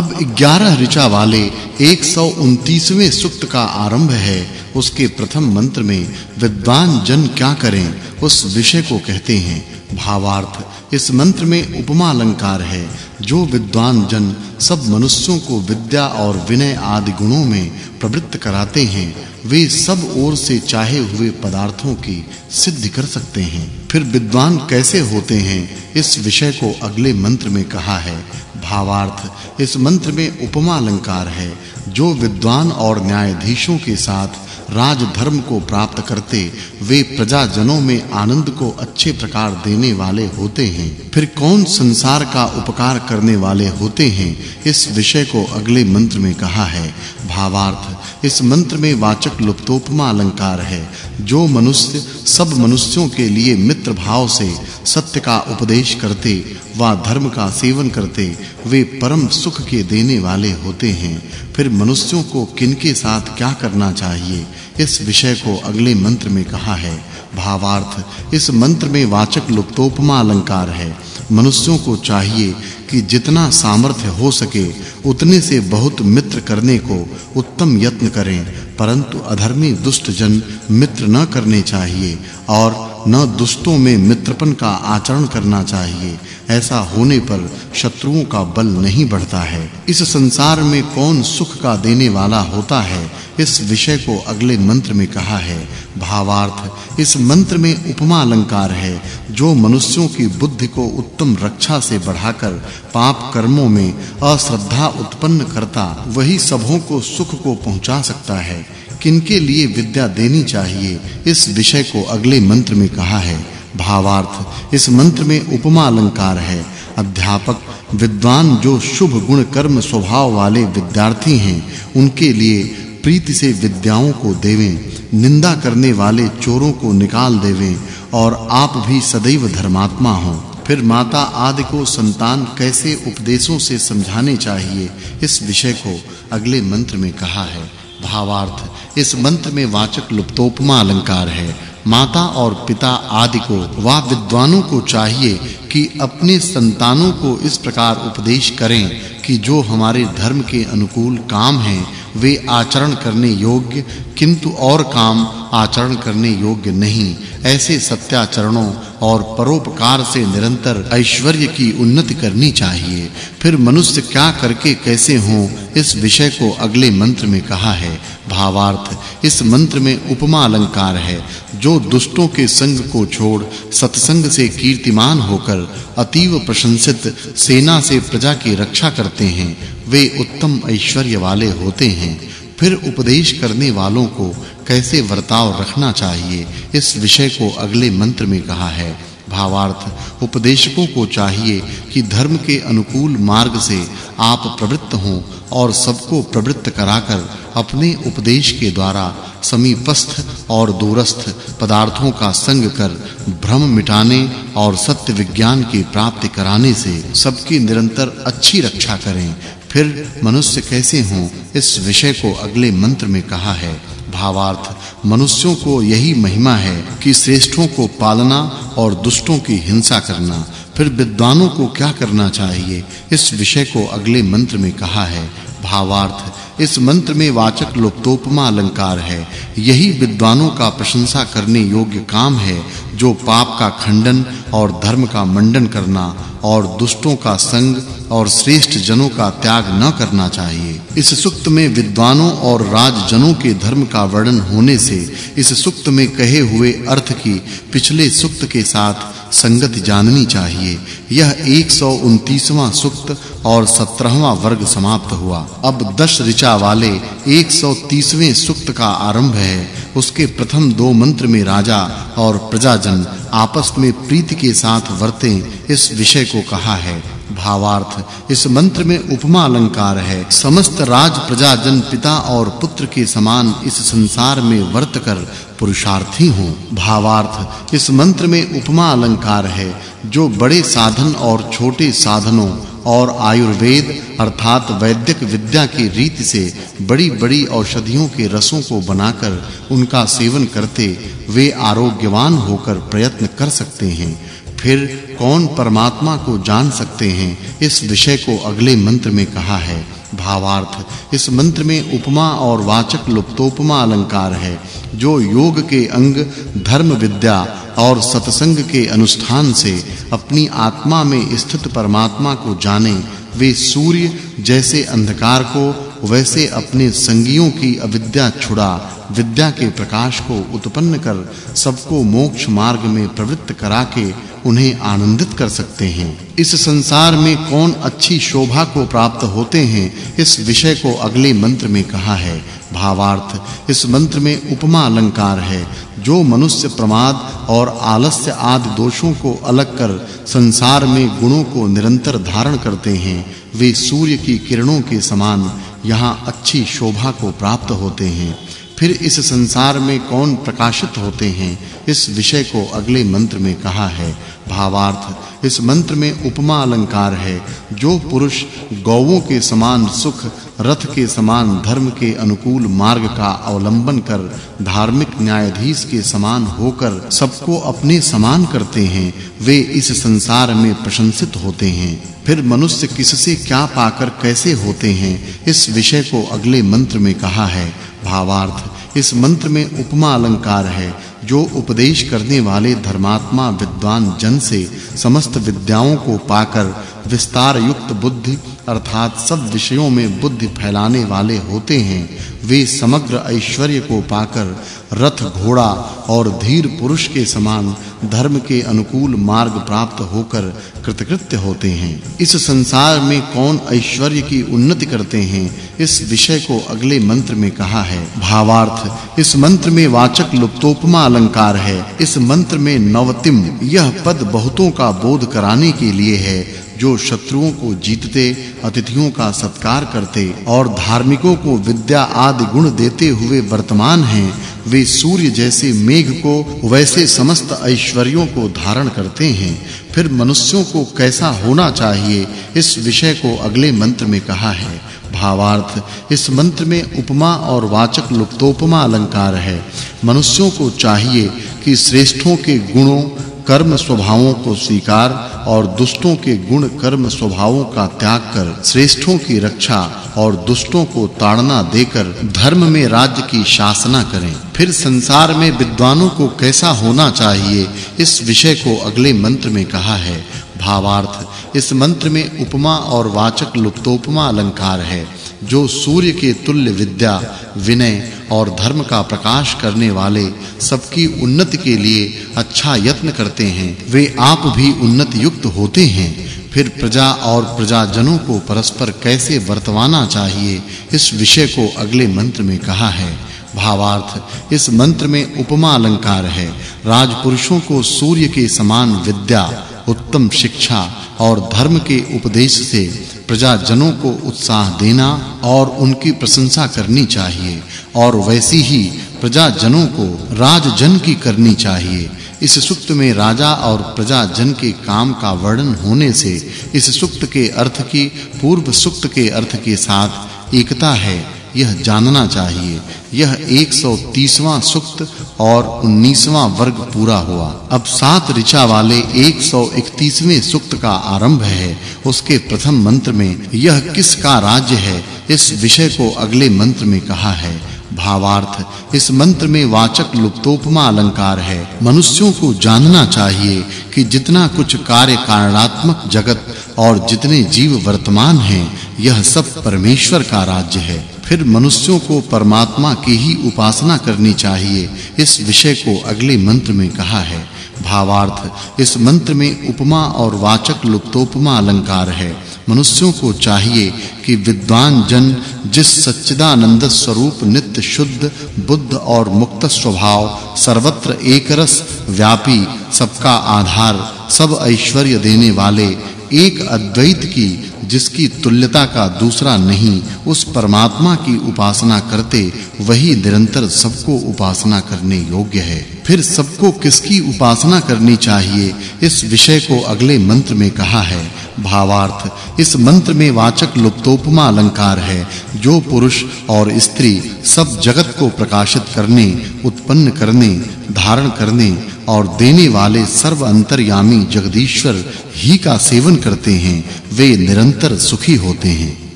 अब 11 ऋचा वाले 129वें सूक्त का आरंभ है। उसके प्रथम मंत्र में, विद्वान जन क्या करें? उस विषय को कहते हैं। भावार्थ, इस मंत्र में उपमा अलंकार है, जो विद्वान जन सब मनुष्यों को विद्या और विनय आदि गुणों में प्रवृत्त कराते हैं, वे सब ओर से चाहे हुए पदार्थों की सिद्धि कर सकते हैं। फिर विद्वान कैसे होते हैं, इस विषय को अगले मंत्र में कहा है। भावार्थ, इस मंत्र में उपमा अलंकार है, जो विद्वान और न्यायाधीशों के साथ राज धर्म को प्राप्त करते वे प्रजाजनों में आनंद को अच्छे प्रकार देने वाले होते हैं। फिर कौन संसार का उपकार करने वाले होते हैं? इस विषय को अगले मंत्र में कहा है। भावार्थ, इस मंत्र में वाचक् लुप्तोपमा अलंकार है। जो मनुष्य, सब मनुष्यों के लिए मित्र भाव से सत्य का उपदेश करते, व धर्म का सेवन करते, वे परम सुख के देने वाले होते हैं। फिर मनुष्यों को किनके साथ क्या करना चाहिए? इस विषय को अगले मंत्र में कहा है। भावार्थ, इस मंत्र में वाचक् लुप्तोपमा अलंकार है। मनुष्यों को चाहिए कि जितना सामर्थ्य हो सके, उतने से बहुत मित्र करने को उत्तम यत्न करें, परंतु अधर्मी दुष्ट जन मित्र न करने चाहिए, और न दुष्टों में मित्रपन का आचरण करना चाहिए। ऐसा होने पर शत्रुओं का बल नहीं बढ़ता है। इस संसार में कौन सुख का देने वाला होता है? इस विषय को अगले मंत्र में कहा है। भावार्थ, इस मंत्र में उपमा अलंकार है। जो मनुष्यों की बुद्धि को उत्तम रक्षा से बढ़ाकर पाप कर्मों में अश्रद्धा उत्पन्न करता, वही सबों को सुख को पहुँचा सकता है। किनके लिए विद्या देनी चाहिए? इस विषय को अगले मंत्र में कहा है। भावार्थ, इस मंत्र में उपमा अलंकार है। अध्यापक, विद्वान जो शुभ गुण कर्म स्वभाव वाले विद्यार्थी हैं, उनके लिए प्रीति से विद्याओं को देवें, निंदा करने वाले चोरों को निकाल देवें, और आप भी सदैव धर्मात्मा हों। फिर माता आदि को संतान कैसे उपदेशों से समझाने चाहिए? इस विषय को अगले मंत्र में कहा है। भावार्थ। इस मंत्र में वाचक् लुप्तोपमा अलंकार है। माता और पिता आदि को वा विद्वानों को चाहिए कि अपने संतानों को इस प्रकार उपदेश करें कि जो हमारे धर्म के अनुकूल काम हैं, वे आचरण करने योग्य, किंतु और काम आचरण करने योग्य नहीं। ऐसे सत्याचरणों और परोपकार से निरंतर ऐश्वर्य की उन्नति करनी चाहिए। फिर मनुष्य क्या करके कैसे हों, इस विषय को अगले मंत्र में कहा है। भावार्थ, इस मंत्र में उपमा अलंकार है। जो दुष्टों के संग को छोड़, सत्संग से कीर्तिमान होकर, अतीव प्रशंसित, सेना से प्रजा की रक्षा करते हैं, वे उत्तम ऐश्वर्य वाले होते हैं। फिर उपदेश करने वालों को कैसे वर्ताव रखना चाहिए, इस विषय को अगले मंत्र में कहा है। भावार्थ, उपदेशकों को चाहिए कि धर्म के अनुकूल मार्ग से आप प्रवृत्त हों और सबको प्रवृत्त कराकर अपने उपदेश के द्वारा समीपस्थ और दूरस्थ पदार्थों का संग कर भ्रम मिटाने और सत्य विज्ञान की प्राप्ति कराने से सबकी निरंतर अच्छी रक्षा करें। फिर मनुष्य कैसे हों, इस विषय को अगले मंत्र में कहा है। भावार्थ। मनुष्यों को यही महिमा है कि श्रेष्ठों को पालना और दुष्टों की हिंसा करना। फिर विद्वानों को क्या करना चाहिए? इस विषय को अगले मंत्र में कहा है, भावार्थ। इस मंत्र में वाचक् लुप्तोपमा अलंकार है। यही विद्वानों का प्रशंसा करने योग्य काम है जो पाप का खंडन और धर्म का मंडन करना और दुष्टों का संग और श्रेष्ठ जनों का त्याग न करना चाहिए। इस सुक्त में विद्वानों और राजजनों के धर्म का वर्णन होने से इस सुक्त में कहे हुए अर्थ की पिछले सुक्त के साथ संगति जाननी चाहिए। यह 129वां सुक्त और 17वां वर्ग समाप्त हुआ। अब 10 ऋचा वाले 130वें सुक्त का आरंभ है। उसके प्रथम दो मंत्र में राजा और प्रजाजन आपस में प्रीति के साथ वर्तें इस विषय को कहा है। भावार्थ, इस मंत्र में उपमा अलंकार है। समस्त राज प्रजाजन पिता और पुत्र के समान इस संसार में वर्त कर पुरुषार्थी हों। भावार्थ, इस मंत्र में उपमा अलंकार है, जो बड़े साधन और छोटे साधनों और आयुर्वेद अर्थात वैद्यक विद्या की रीति से बड़ी-बड़ी औषधियों के रसों को बनाकर उनका सेवन करते वे आरोग्यवान होकर प्रयत्न कर सकते हैं। फिर कौन परमात्मा को जान सकते हैं? इस विषय को अगले मंत्र में कहा है। भावार्थ। इस मंत्र में उपमा और वाचक लुप्तोपमा अलंकार है, जो योग के अंग धर्म विद्या और सत्संग के अनुष्ठान से अपनी आत्मा में स्थित परमात्मा को जाने, वे सूर्य जैसे अंधकार को वैसे अपने संगियों की अविद्या छुड़ा, विद्या के प्रकाश को उत्पन्न कर सबको मोक्ष मार्ग में प्रवृत्त करा के उन्हें आनंदित कर सकते हैं। इस संसार में कौन अच्छी शोभा को प्राप्त होते हैं, इस विषय को अगले मंत्र में कहा है। भावार्थ, इस मंत्र में उपमा अलंकार है। जो मनुष्य प्रमाद और आलस्य आदि दोषों को अलग कर संसार में गुणों को निरंतर धारण करते हैं, वे सूर्य की किरणों के समान यहाँ अच्छी शोभा को प्राप्त होते हैं। फिर इस संसार में कौन प्रकाशित होते हैं? इस विषय को अगले मंत्र में कहा है। भावार्थ, इस मंत्र में उपमा अलंकार है। जो पुरुष गौओं के समान सुख, रथ के समान धर्म के अनुकूल मार्ग का अवलंबन कर, धार्मिक न्यायाधीश के समान होकर सबको अपने समान करते हैं, वे इस संसार में प्रशंसित होते हैं। फिर मनुष्य किससे क्या पाकर कैसे होते हैं, इस विषय को अगले मंत्र में कहा है। भावार्थ। इस मंत्र में उपमा अलंकार है, जो उपदेश करने वाले धर्मात्मा विद्वान जन से समस्त विद्याओं को पाकर विस्तार युक्त बुद्धि अर्थात सब विषयों में बुद्धि फैलाने वाले होते हैं। वे समग्र ऐश्वर्य को पाकर रथ घोड़ा और धीर पुरुष के समान धर्म के अनुकूल मार्ग प्राप्त होकर कृतकृत्य होते हैं। इस संसार में कौन ऐश्वर्य की उन्नति करते हैं, इस विषय को अगले मंत्र में कहा है। भावार्थ, इस मंत्र में वाचक् लुप्तोपमा अलंकार है। इस मंत्र में नवतिम यह पद बहुतों का बोध कराने के लिए है, जो शत्रुओं को जीतते, अतिथियों का सत्कार करते और धार्मिकों को विद्या आदि गुण देते हुए वर्तमान हैं। वे सूर्य जैसे मेघ को, वैसे समस्त ऐश्वर्यों को धारण करते हैं। फिर मनुष्यों को कैसा होना चाहिए, इस विषय को अगले मंत्र में कहा है। भावार्थ। इस मंत्र में उपमा और वाचक् लुप्तोपमा अलंकार है। मनुष्यों को चाहिए कि श्रेष्ठों के गुणों, कर्म स्वभावों को स्वीकार और दुष्टों के गुण कर्म स्वभावों का त्याग कर श्रेष्ठों की रक्षा और दुष्टों को ताड़ना देकर धर्म में राज्य की शासना करें। फिर संसार में विद्वानों को कैसा होना चाहिए, इस विषय को अगले मंत्र में कहा है। भावार्थ। इस मंत्र में उपमा और वाचक् लुप्तोपमा अलंकार है, जो सूर्य के तुल्य विद्या, विनय और धर्म का प्रकाश करने वाले सबकी उन्नति के लिए अच्छा यत्न करते हैं। वे आप भी उन्नति युक्त होते हैं। फिर प्रजा और प्रजाजनों को परस्पर कैसे वर्तवाना चाहिए, इस विषय को अगले मंत्र में कहा है। भावार्थ, इस मंत्र में उपमा अलंकार है। राजपुरुषों को सूर्य के समान विद्या उत्तम शिक्षा और धर्म के उपदेश से प्रजाजनों को उत्साह देना और उनकी प्रशंसा करनी चाहिए और वैसी ही प्रजाजनों को राजजन की करनी चाहिए। इस सुक्त में राजा और प्रजाजन के काम का वर्णन होने से इस सुक्त के अर्थ की, पूर्व सुक्त के अर्थ के साथ एकता है। यह जानना चाहिए, यह 130वां सुक्त और 19वां वर्ग पूरा हुआ। अब सात ऋचा वाले 131वें सुक्त का आरंभ है। उसके प्रथम मंत्र में, यह किसका राज्य है? इस विषय को अगले मंत्र में कहा है। भावार्थ, इस मंत्र में वाचक् लुप्तोपमा अलंकार है। मनुष्यों को जानना चाहिए कि जितना कुछ कार्य कारणात्मक जगत और जितने जीव वर्तमान हैं, यह सब परमेश्वर का राज्य है। फिर मनुष्यों को परमात्मा की ही उपासना करनी चाहिए, इस विषय को अगले मंत्र में कहा है। भावार्थ, इस मंत्र में उपमा और वाचक् लुप्तोपमा अलंकार है। मनुष्यों को चाहिए कि विद्वान जन, जिस सच्चिदानंद स्वरूप नित्य शुद्ध, बुद्ध और मुक्त स्वभाव, सर्वत्र एकरस, व्यापी, सबका आधार, सब ऐश्वर्य देने वाले, एक अद्वैत की जिसकी तुल्यता का दूसरा नहीं, उस परमात्मा की उपासना करते, वही निरंतर सबको उपासना करने योग्य है। फिर सबको किसकी उपासना करनी चाहिए? इस विषय को अगले मंत्र में कहा है। भावार्थ, इस मंत्र में वाचक् लुप्तोपमा अलंकार है। जो पुरुष और स्त्री सब जगत को प्रकाशित करने, उत्पन्न करने, धारण करने और देने वाले सर्व अंतर्यामी जगदीश्वर ही का सेवन करते हैं, वे निरंतर सुखी होते हैं।